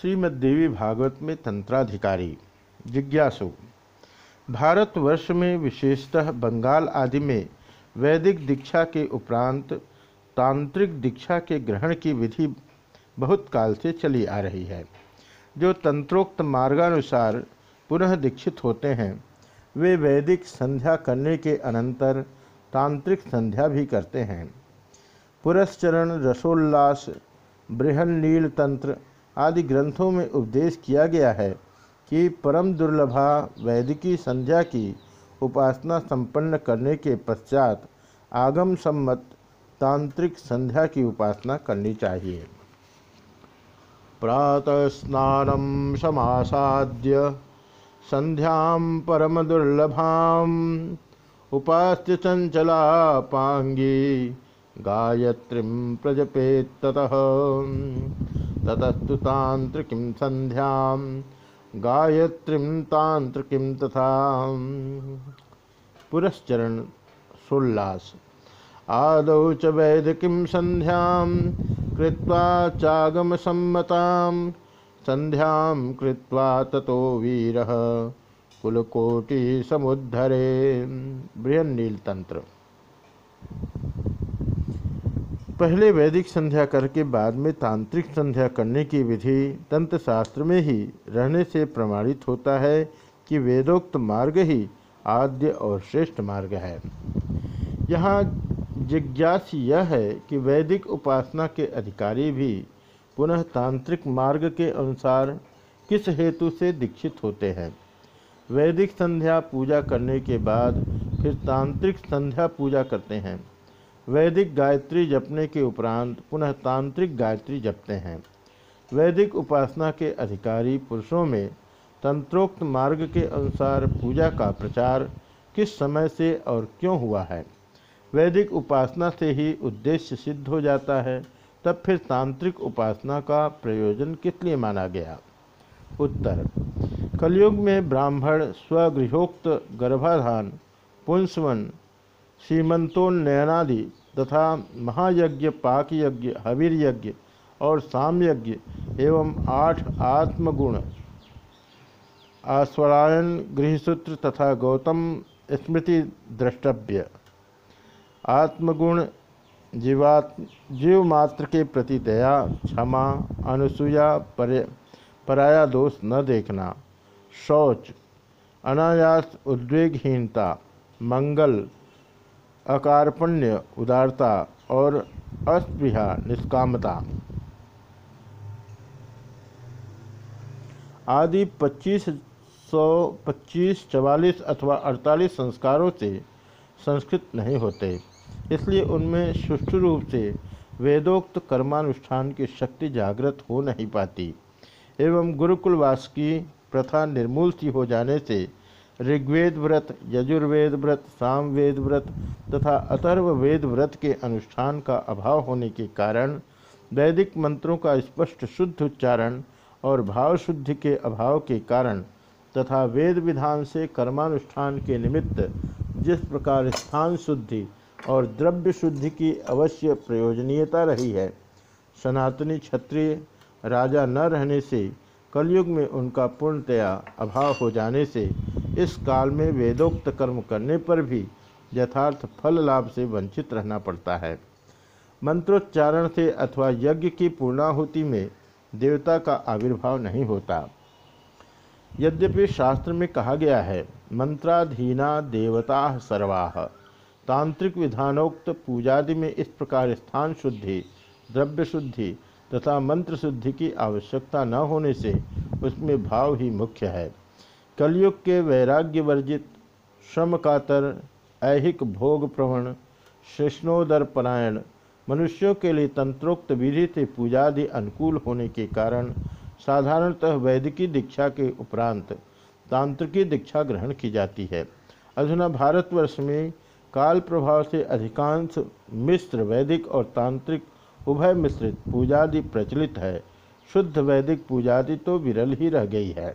श्रीमद्देवी भागवत में तंत्राधिकारी, जिज्ञासु। भारतवर्ष में विशेषतः बंगाल आदि में वैदिक दीक्षा के उपरांत तांत्रिक दीक्षा के ग्रहण की विधि बहुत काल से चली आ रही है। जो तंत्रोक्त मार्गानुसार पुनः दीक्षित होते हैं, वे वैदिक संध्या करने के अनंतर तांत्रिक संध्या भी करते हैं। पुरस्चरण, रसोल्लास बृहन नील तंत्र आदि ग्रंथों में उपदेश किया गया है कि परम दुर्लभा वैदिकी संध्या की उपासना संपन्न करने के पश्चात आगम सम्मत तांत्रिक संध्या की उपासना करनी चाहिए। प्रातः स्नान समासाद्य संध्या परम दुर्लभाम उपास्य चंचला पांगी गायत्री प्रजपेत ततस्तु तांत्रिकीं संध्या गायत्री तांत्रिकीं तथा। पुरस्चरण सोल्लास। आदौ च वैदिकीं संध्यां कृत्वा चागमसम्मतां संध्यां कृत्वा ततो वीरः कुलकोटि समुद्धरे बृहन्नील तंत्र पहले वैदिक संध्या करके बाद में तांत्रिक संध्या करने की विधि तंत्र शास्त्र में ही रहने से प्रमाणित होता है कि वेदोक्त मार्ग ही आद्य और श्रेष्ठ मार्ग है। यहाँ जिज्ञास यह है कि वैदिक उपासना के अधिकारी भी पुनः तांत्रिक मार्ग के अनुसार किस हेतु से दीक्षित होते हैं। वैदिक संध्या पूजा करने के बाद फिर तांत्रिक संध्या पूजा करते हैं। वैदिक गायत्री जपने के उपरांत पुनः तांत्रिक गायत्री जपते हैं। वैदिक उपासना के अधिकारी पुरुषों में तंत्रोक्त मार्ग के अनुसार पूजा का प्रचार किस समय से और क्यों हुआ है? वैदिक उपासना से ही उद्देश्य सिद्ध हो जाता है, तब फिर तांत्रिक उपासना का प्रयोजन किस लिए माना गया? उत्तर, कलयुग में ब्राह्मण, स्वगृहोक्त, गर्भाधान, पुंसवन सीमंतोन्नयनादि तथा महायज्ञ पाक यज्ञ हवीर यज्ञ और सामयज्ञ एवं आठ आत्मगुण। आस्वरायन गृहसूत्र तथा गौतम स्मृति द्रष्टव्य। आत्मगुण, जीवात जीव मात्र के प्रति दया, क्षमा अनुसूया पर, पराया दोष न देखना। शौच, अनायास उद्वेगहीनता, मंगल अकारपण्य, उदारता और अस्पृहा, निष्कामता। आदि पच्चीस सौ पच्चीस, चवालीस अथवा अड़तालीस संस्कारों से संस्कृत नहीं होते। इसलिए उनमें सुष्ठु रूप से वेदोक्त कर्मानुष्ठान की शक्ति जागृत हो नहीं पाती। एवं गुरुकुलवास की प्रथा निर्मूल सी हो जाने से ऋग्वेद व्रत यजुर्वेद व्रत सामवेद व्रत तथा अथर्व वेद व्रत के अनुष्ठान का अभाव होने के कारण वैदिक मंत्रों का स्पष्ट शुद्ध उच्चारण और भाव शुद्धि के अभाव के कारण तथा वेद विधान से कर्मानुष्ठान के निमित्त जिस प्रकार स्थान शुद्धि और द्रव्य शुद्धि की अवश्य प्रयोजनीयता रही है, सनातनी क्षत्रिय राजा न रहने से कलयुग में उनका पूर्णतया अभाव हो जाने से इस काल में वेदोक्त कर्म करने पर भी यथार्थ फल लाभ से वंचित रहना पड़ता है। मंत्रोच्चारण से अथवा यज्ञ की पूर्णाहुति में देवता का आविर्भाव नहीं होता। यद्यपि शास्त्र में कहा गया है, मंत्राधीना देवता सर्वाह तांत्रिक विधानोक्त पूजादि में इस प्रकार स्थान शुद्धि, द्रव्य शुद्धि तथा मंत्र शुद्धि की आवश्यकता न होने से उसमें भाव ही मुख्य है। कलयुग के वैराग्य वर्जित श्रम कातर ऐहिक भोग प्रवण कृष्णोदर परायण, मनुष्यों के लिए तंत्रोक्त विधि से पूजादि अनुकूल होने के कारण साधारणतः वैदिकी दीक्षा के उपरांत तांत्रिकी दीक्षा ग्रहण की जाती है। अधुना भारतवर्ष में काल प्रभाव से अधिकांश मिश्र वैदिक और तांत्रिक उभय मिश्रित पूजादि प्रचलित है। शुद्ध वैदिक पूजादि तो विरल ही रह गई है।